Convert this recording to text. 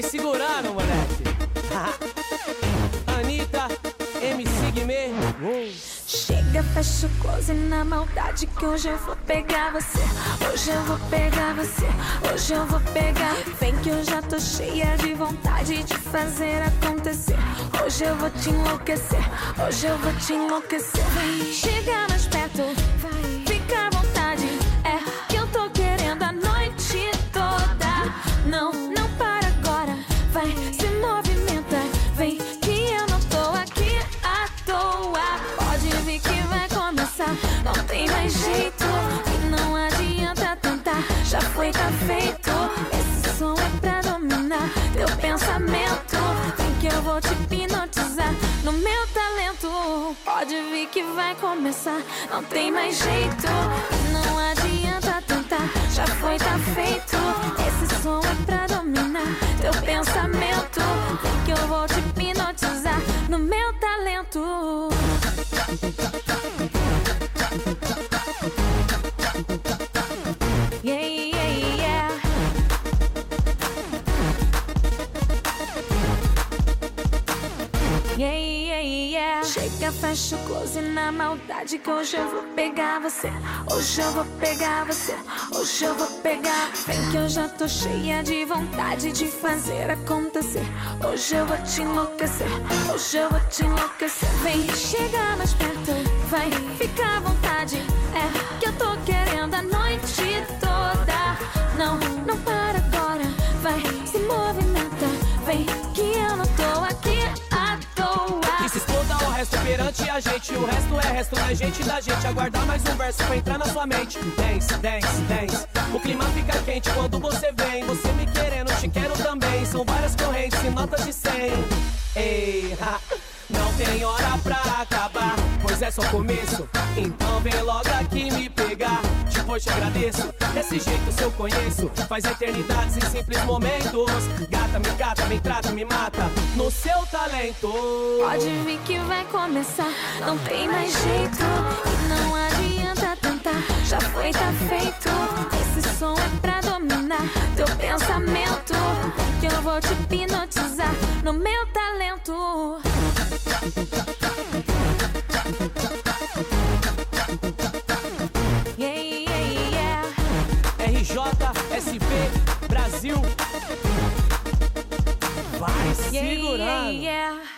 Vai segurando, moleque. Anitta, MC Guimê. Chega, fecha o close na maldade que hoje eu vou pegar você. Hoje eu vou pegar você. Hoje eu vou pegar. Vem que eu já tô cheia de vontade de fazer acontecer. Hoje eu vou te enlouquecer. Hoje eu vou te enlouquecer. Vem, chega mais perto. Vai, jeito. E não adianta tentar. Já foi, tá feito. Esse som é pra dominar teu pensamento. Vem que eu vou te hipnotizar no meu talento. Pode vir que vai começar. Não tem mais jeito. E não adianta tentar. Já foi, tá feito. Esse som é pra dominar teu pensamento. Vem que eu vou te Yeah, yeah, yeah. Chega, fecha o close na maldade que hoje eu vou pegar você. Hoje eu vou pegar você. Hoje eu vou pegar. Vem que eu já tô cheia de vontade de fazer acontecer. Hoje eu vou te enlouquecer. Hoje eu vou te enlouquecer. Vem, chega mais perto. Vai, fica à vontade. Exploda o resto perante a gente. O resto é resto da gente, da gente. Aguardar mais um verso pra entrar na sua mente. Dance, dance, dance. O clima fica quente quando você vem. Você me querendo, te quero também. São várias correntes e notas de 100. Ei, ha. Não tem hora pra acabar, pois é só começo. Então vem logo aqui me te agradeço. Desse jeito se eu conheço, faz eternidades em simples momentos. Gata, me gata, me trata, me mata. No seu talento. Pode vir que vai começar, não tem mais jeito. E não adianta tentar, já foi, tá feito. Esse som é pra dominar teu pensamento. Que eu vou te hipnotizar no meu talento. Yeah, segurando. yeah, yeah.